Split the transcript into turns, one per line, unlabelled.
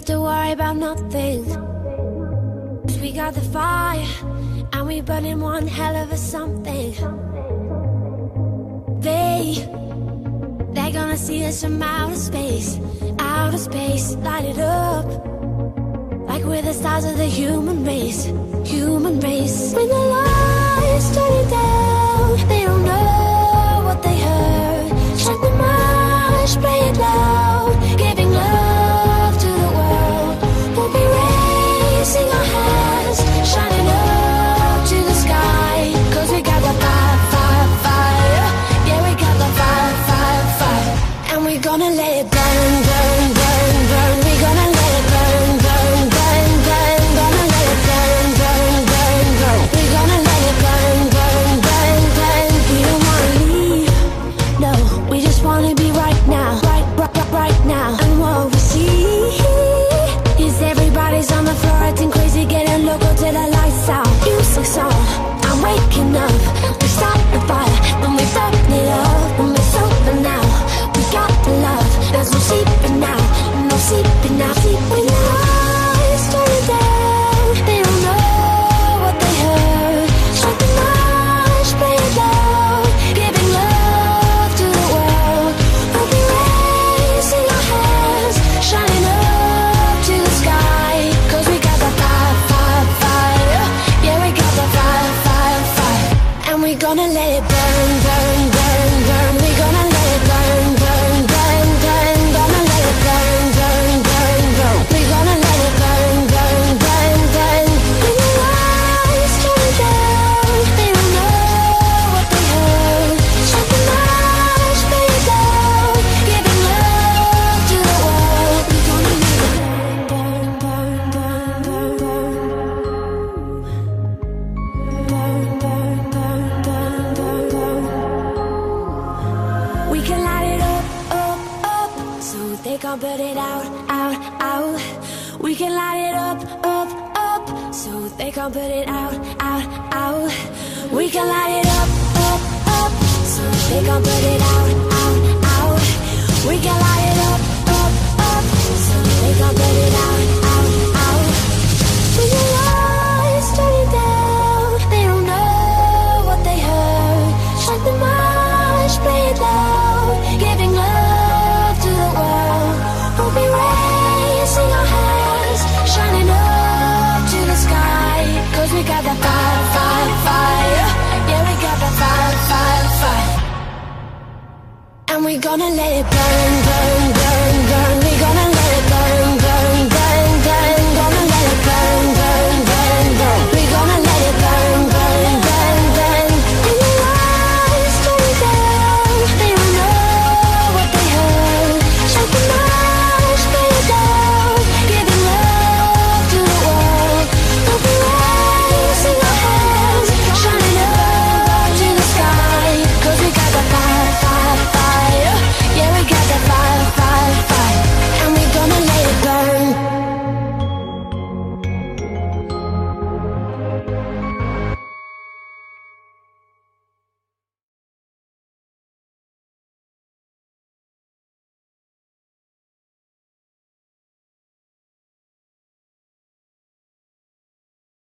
have to worry about nothing. Cause we got the fire, and we burning one hell of a something. They, they're gonna see us from outer space, outer space, light it up like we're the stars of the human race, human race. When the lights turn down, they don't know what they heard. Shut the marsh, play it loud, giving love to the world. We'll be raising our hands, shining up to the sky, Cause we got the fire, fire, fire. Yeah, we got the fire, fire, fire. And we're gonna let it burn. loco te the. think I'll put it out, out, out. We can light it up, up, up. So think I'll put it out, out, out. We can light it up, up, up. So think I'll put it out. we gonna let it burn, burn.